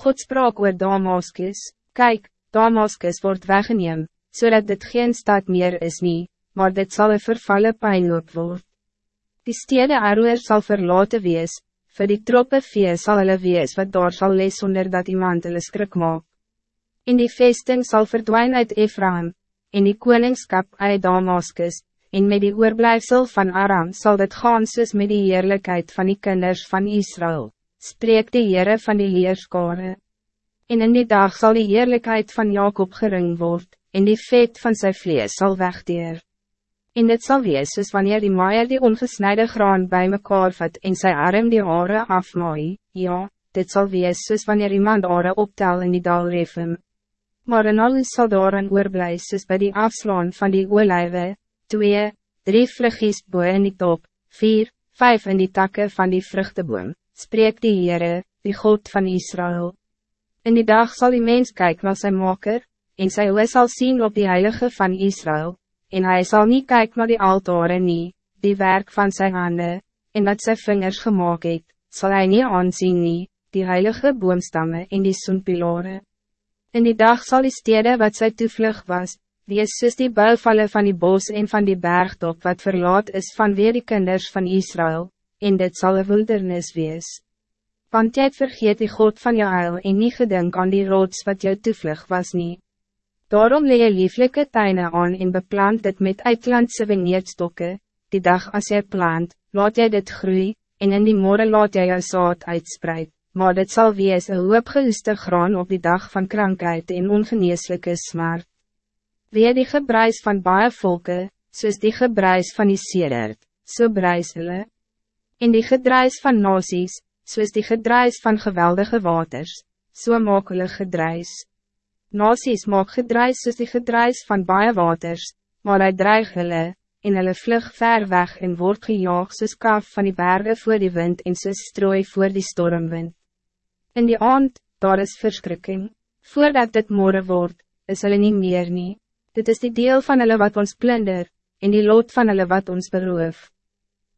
God sprak oor Damaskus, Kijk, Damaskus wordt weggeneem, zodat dit geen stad meer is nie, maar dit zal een vervallen pijnloop word. Die stede Aroer zal verlaten wees, voor die troppe vee sal hulle wees wat daar sal lees sonder dat iemand hulle skrik maak. In die vesting zal verdwijnen uit Ephraim, in die koningskap uit Damaskus, en met die oorblijfsel van Aram zal dit gaan soos met die heerlijkheid van die kinders van Israël, spreek die Heere van die leerskare. En in die dag zal die heerlijkheid van Jacob gering worden, en die vet van zijn vlees zal wegdeer. En dit zal wees soos wanneer die maaier die ongesnijde graan bij mekaar vat en sy arm die hare afmaai, ja, dit zal wees soos wanneer iemand hare optel in die dal refem. Maar in alles sal daarin oorblij soos by die afslaan van die olijwe, twee, drie vluggies boe in die top, vier, vijf in die takken van die vruchteboom, spreek die Heere, die God van Israël. In die dag zal die mens kijken naar zijn maker, en sy oor sal zien op die heilige van Israël, en hij zal niet kijken naar die altaren nie, die werk van zijn handen, en dat zijn vingers gemaakt het, zal hij niet aanzien nie, die heilige boomstammen in die soenpilore. In die dag zal die stede wat sy toevlug was, die is soos die bouwvallen van die bos en van die bergtop wat verlaat is van weer die kinders van Israël, en dit zal een wildernis wees. Want jy het vergeet die God van jou heil en nie gedink aan die rots wat jou toevlug was nie. Daarom leer je lieflijke tuinen aan en beplant dit met uitlandse vineerdstokke, die dag als jy plant, laat jy dit groei, en in die morgen laat jy jou saad uitspreid, maar dit zal wees een hoopgeoeste graan op die dag van krankheid en ongeneeslijke smart. Weer die gebruis van baie volke, soos die gebruis van die sedert, so bruis hulle. In die gedruis van nasies, soos die gedruis van geweldige waters, so maak hulle gedruis. Nasies maak gedruis soos die gedruis van baie waters, maar hy dreig hulle, en hulle vlug ver weg en word gejaag soos kaf van die bergen voor die wind en soos strooi voor die stormwind. In die aand, daar is verschrikking, voordat dit morgen wordt, is hulle nie meer nie. Dit is die deel van hulle wat ons plunder, en die lot van hulle wat ons beroof.